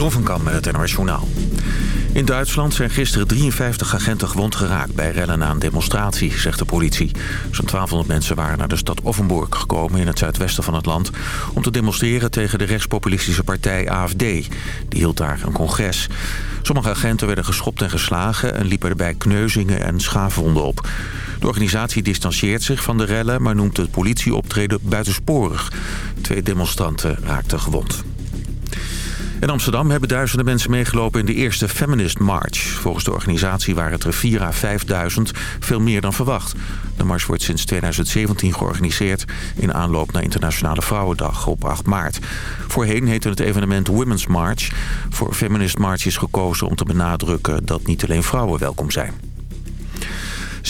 Met het NOS Journaal. In Duitsland zijn gisteren 53 agenten gewond geraakt bij rellen na een demonstratie, zegt de politie. Zo'n 1200 mensen waren naar de stad Offenburg gekomen in het zuidwesten van het land... om te demonstreren tegen de rechtspopulistische partij AFD. Die hield daar een congres. Sommige agenten werden geschopt en geslagen en liepen erbij kneuzingen en schaafwonden op. De organisatie distancieert zich van de rellen, maar noemt het politieoptreden buitensporig. Twee demonstranten raakten gewond. In Amsterdam hebben duizenden mensen meegelopen in de eerste Feminist March. Volgens de organisatie waren het er 4 à 5.000, veel meer dan verwacht. De mars wordt sinds 2017 georganiseerd in aanloop naar Internationale Vrouwendag op 8 maart. Voorheen heette het evenement Women's March. Voor Feminist March is gekozen om te benadrukken dat niet alleen vrouwen welkom zijn.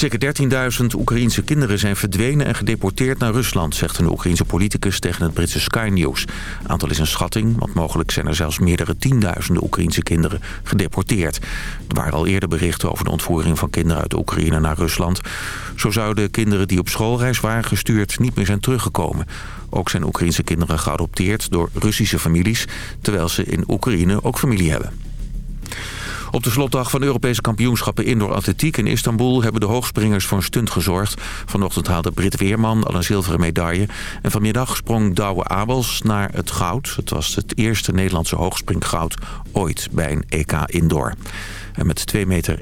Zeker 13.000 Oekraïense kinderen zijn verdwenen en gedeporteerd naar Rusland... zegt een Oekraïense politicus tegen het Britse Sky News. Aantal is een schatting, want mogelijk zijn er zelfs meerdere tienduizenden Oekraïense kinderen gedeporteerd. Er waren al eerder berichten over de ontvoering van kinderen uit Oekraïne naar Rusland. Zo zouden kinderen die op schoolreis waren gestuurd niet meer zijn teruggekomen. Ook zijn Oekraïense kinderen geadopteerd door Russische families... terwijl ze in Oekraïne ook familie hebben. Op de slotdag van de Europese kampioenschappen indoor atletiek in Istanbul... hebben de hoogspringers voor een stunt gezorgd. Vanochtend haalde Brit Weerman al een zilveren medaille. En vanmiddag sprong Douwe Abels naar het goud. Het was het eerste Nederlandse hoogspringgoud ooit bij een EK indoor. En met 2,31 meter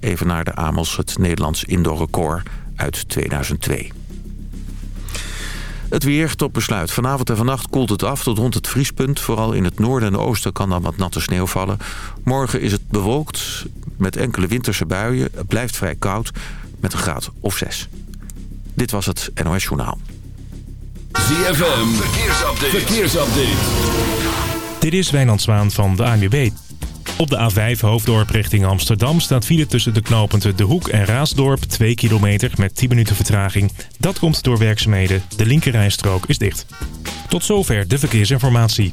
even naar de Amels het Nederlands indoor record uit 2002. Het weer tot besluit. Vanavond en vannacht koelt het af tot rond het vriespunt. Vooral in het noorden en oosten kan dan wat natte sneeuw vallen. Morgen is het bewolkt met enkele winterse buien. Het blijft vrij koud met een graad of zes. Dit was het NOS Journaal. ZFM, verkeersupdate. verkeersupdate. Dit is Wijnand Zwaan van de ANWB. Op de A5 Hoofddorp richting Amsterdam staat file tussen de knooppunten De Hoek en Raasdorp 2 kilometer met 10 minuten vertraging. Dat komt door werkzaamheden. De linkerrijstrook is dicht. Tot zover de verkeersinformatie.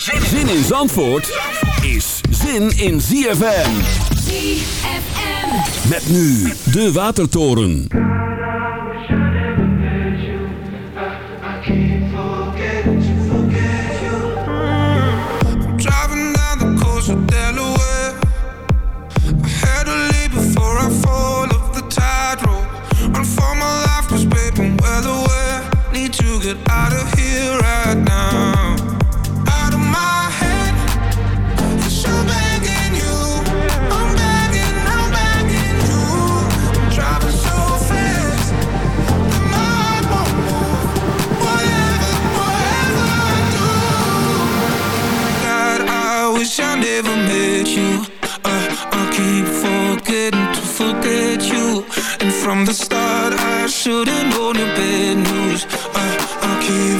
Zin in Zandvoort is zin in ZFM. ZFM. Met nu de Watertoren. Driving down the coast of Delaware. To forget you. And from the start, I should've known your bad news. I keep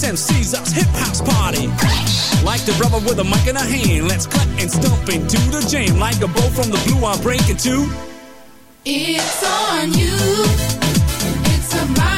It's MC's us hip house party. Like the brother with a mic in a hand, let's cut and stomp into the jam. Like a bow from the blue, I'm breaking two. It's on you. It's about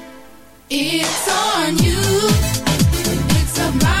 It's on you. It's about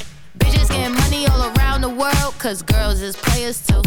Bitches getting money all around the world, cause girls is players too.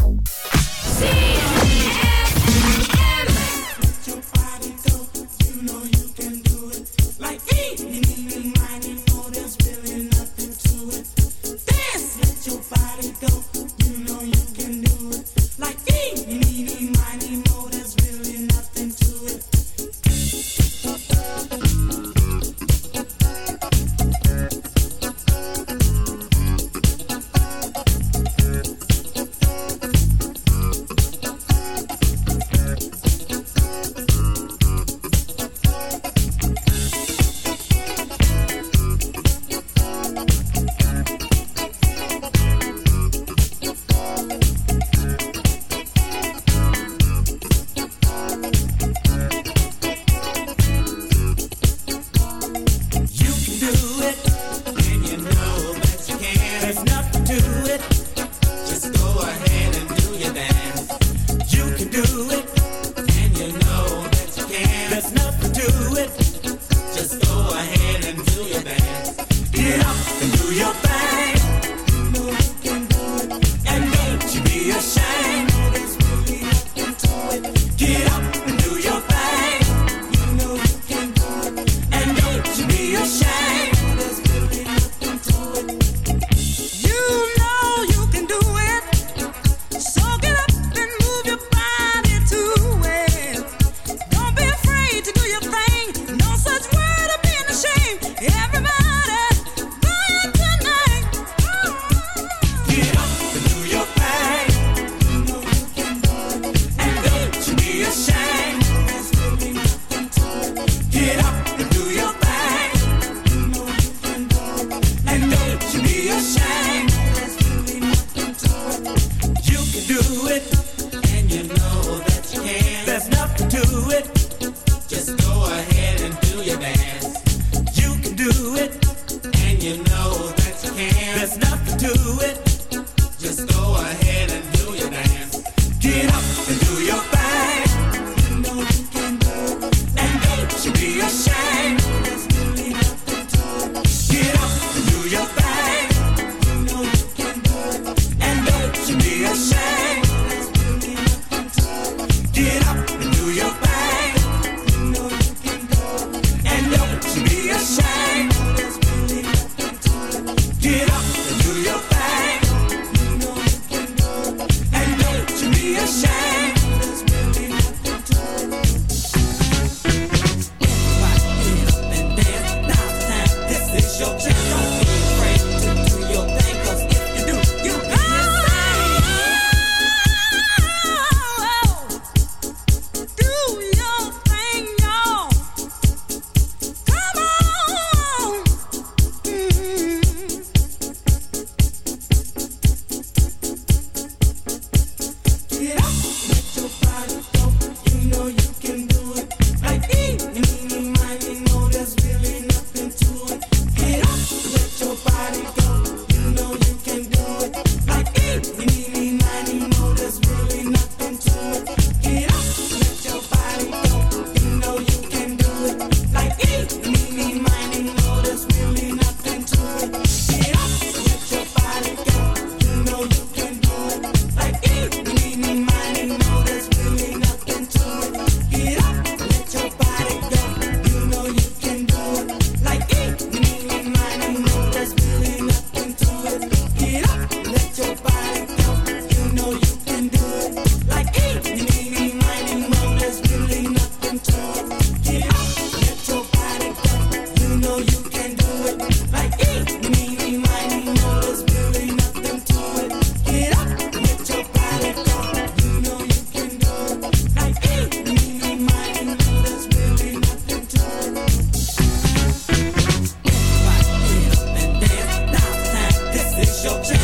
your chicken.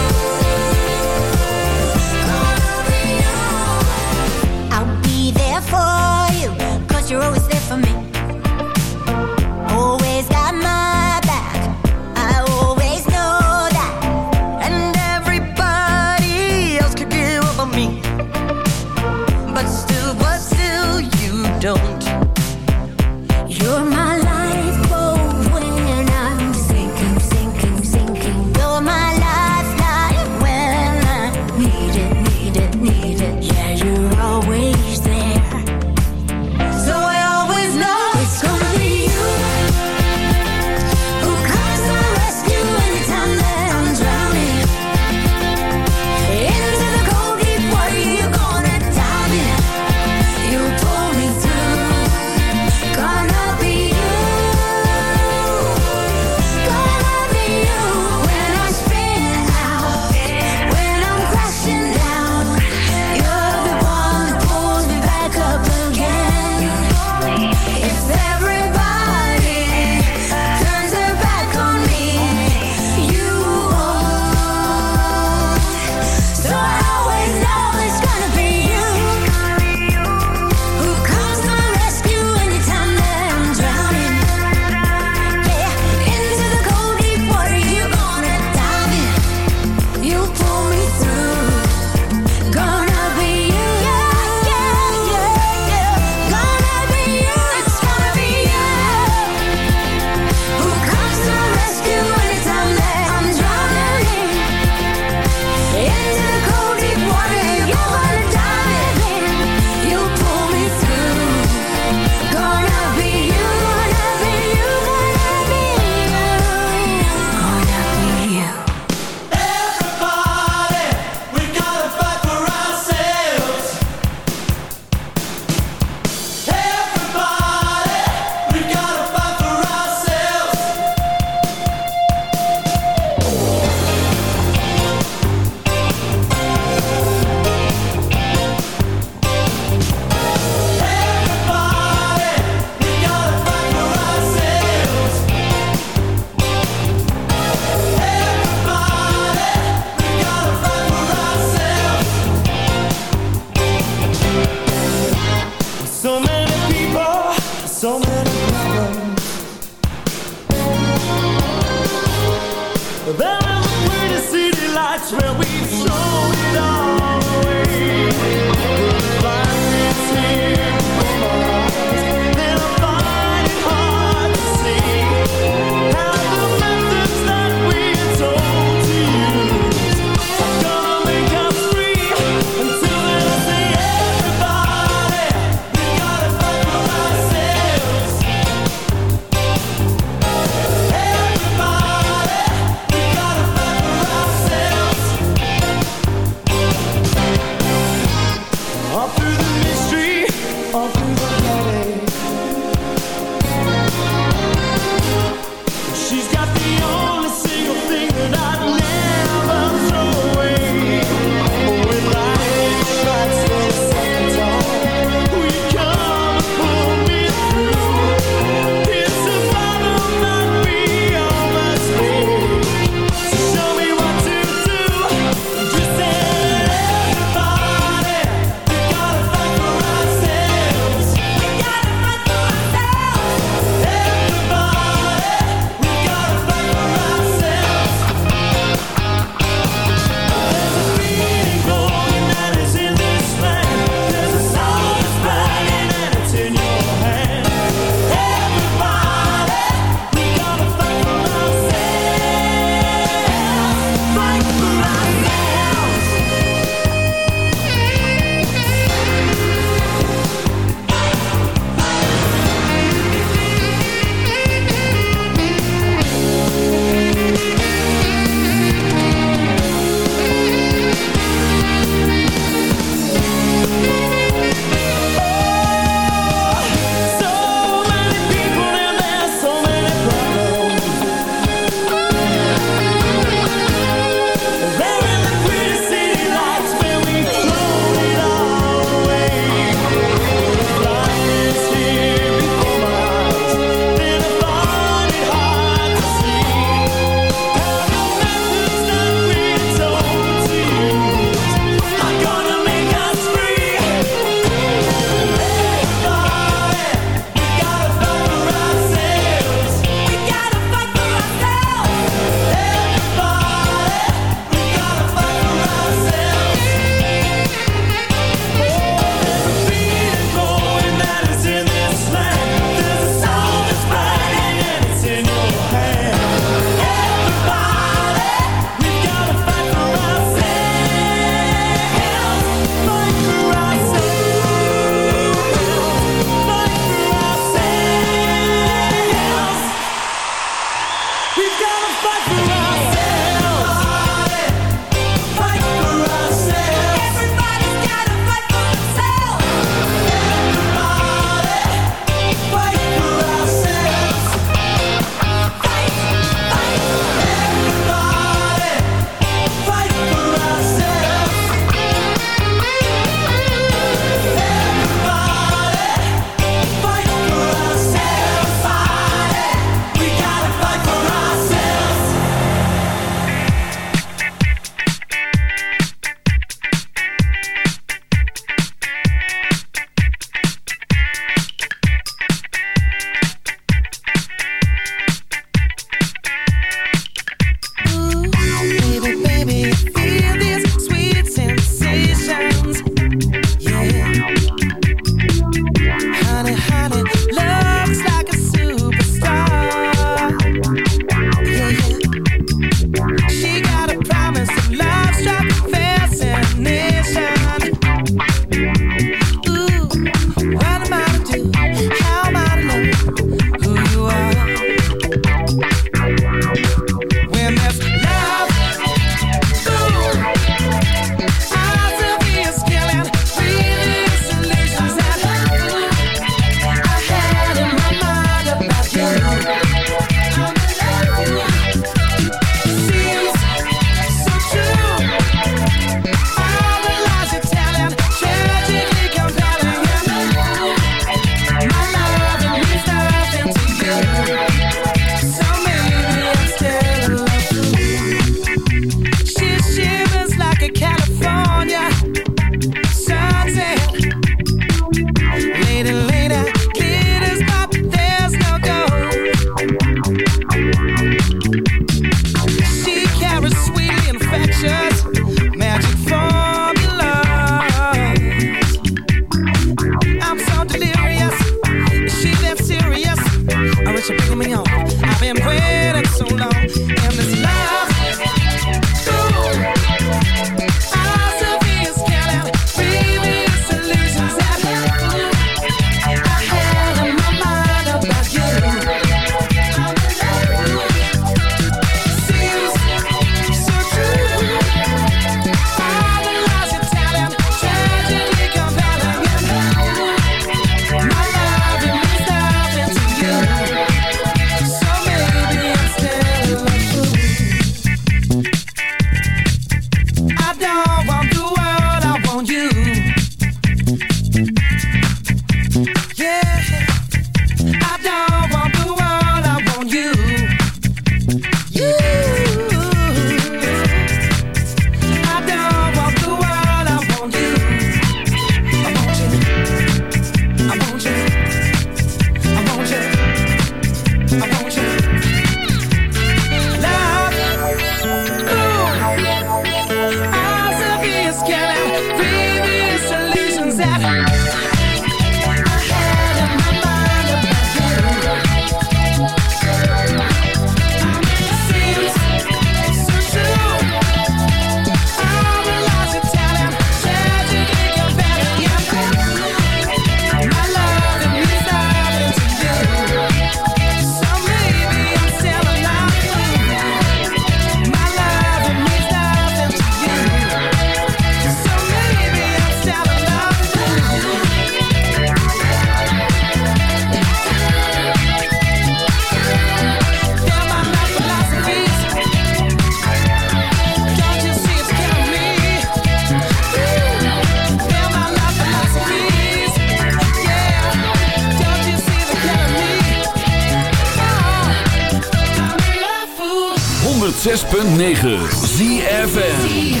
106.9 ZFN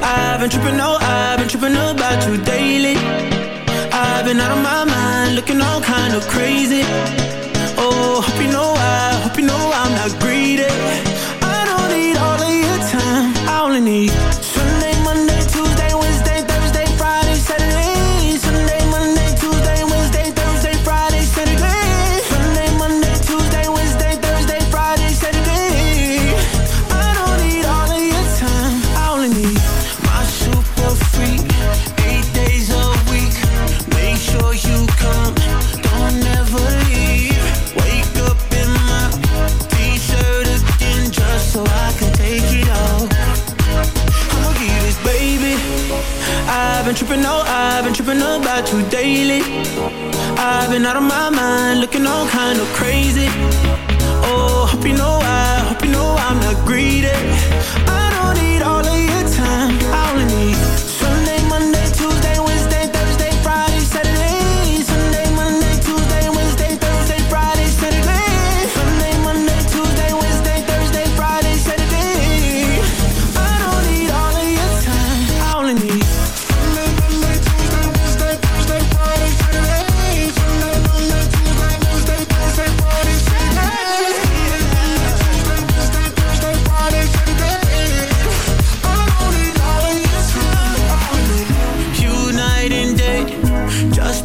I've been tripping, mind, looking all kind of crazy. Oh, hope you know I, hope you know kind of crazy.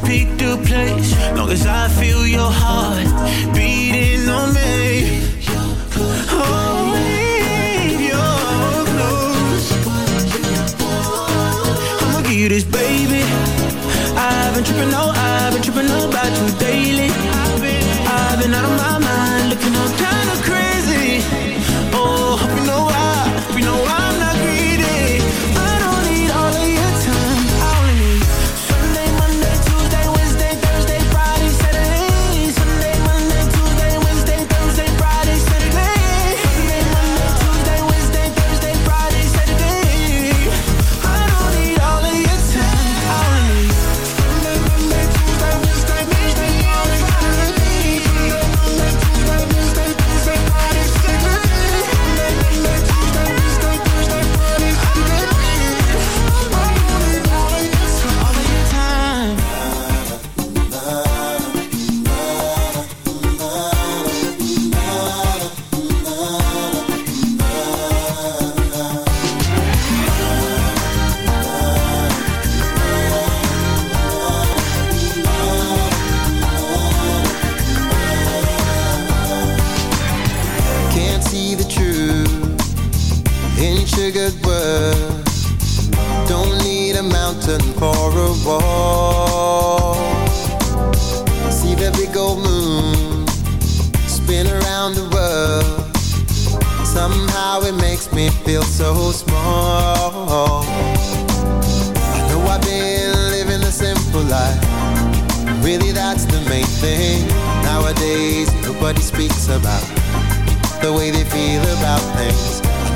Pick the place. Long as I feel your heart beating on me. Oh, you this, baby. I've been tripping, no, I've been tripping about you daily. I've been out of my mind, looking all kind of crazy.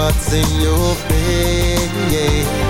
what's in your face.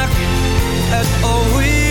a look